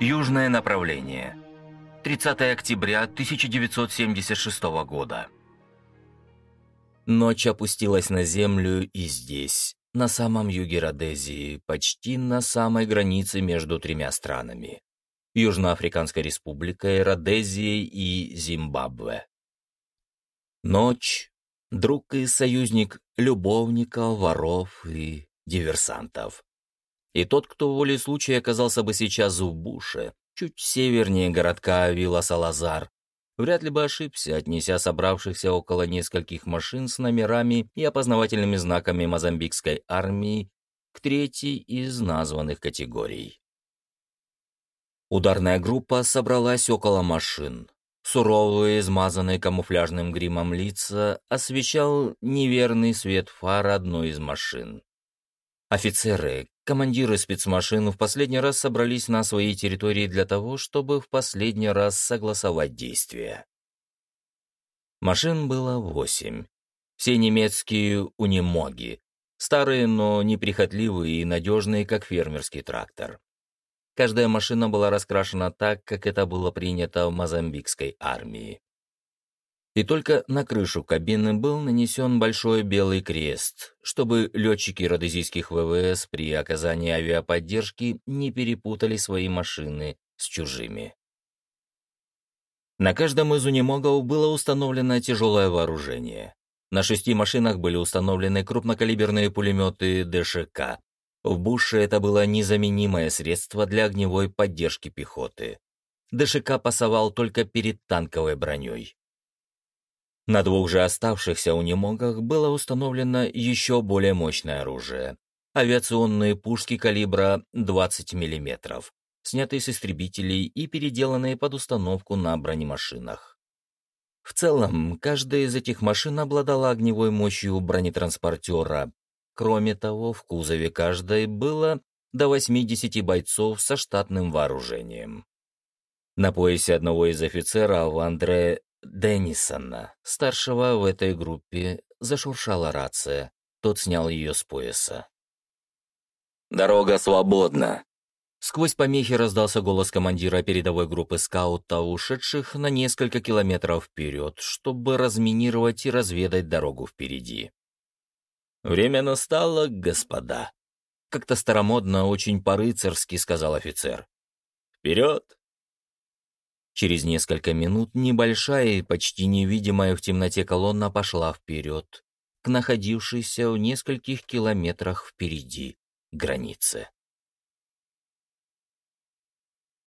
Южное направление. 30 октября 1976 года. Ночь опустилась на землю и здесь, на самом юге Родезии, почти на самой границе между тремя странами. Южноафриканской республикой, Родезией и Зимбабве. Ночь, друг и союзник любовников, воров и диверсантов. И тот, кто волей случая оказался бы сейчас в Буше, чуть севернее городка Вилла-Салазар, вряд ли бы ошибся, отнеся собравшихся около нескольких машин с номерами и опознавательными знаками мозамбикской армии к третьей из названных категорий. Ударная группа собралась около машин. Суровые, измазанные камуфляжным гримом лица освещал неверный свет фар одной из машин. Офицеры, командиры спецмашин в последний раз собрались на своей территории для того, чтобы в последний раз согласовать действия. Машин было восемь. Все немецкие унимоги. Старые, но неприхотливые и надежные, как фермерский трактор. Каждая машина была раскрашена так, как это было принято в мозамбикской армии и только на крышу кабины был нанесен большой белый крест, чтобы летчики родезийских ВВС при оказании авиаподдержки не перепутали свои машины с чужими. На каждом из унемогов было установлено тяжелое вооружение. На шести машинах были установлены крупнокалиберные пулеметы ДШК. В Буше это было незаменимое средство для огневой поддержки пехоты. ДШК пасовал только перед танковой броней. На двух же оставшихся унемогах было установлено еще более мощное оружие — авиационные пушки калибра 20 мм, снятые с истребителей и переделанные под установку на бронемашинах. В целом, каждая из этих машин обладала огневой мощью бронетранспортера. Кроме того, в кузове каждой было до 80 бойцов со штатным вооружением. На поясе одного из офицеров Андре Деннисона, старшего в этой группе, зашуршала рация. Тот снял ее с пояса. «Дорога свободна!» Сквозь помехи раздался голос командира передовой группы скаутов, ушедших на несколько километров вперед, чтобы разминировать и разведать дорогу впереди. «Время настало, господа!» Как-то старомодно, очень по-рыцарски сказал офицер. «Вперед!» Через несколько минут небольшая и почти невидимая в темноте колонна пошла вперед, к находившейся в нескольких километрах впереди границе.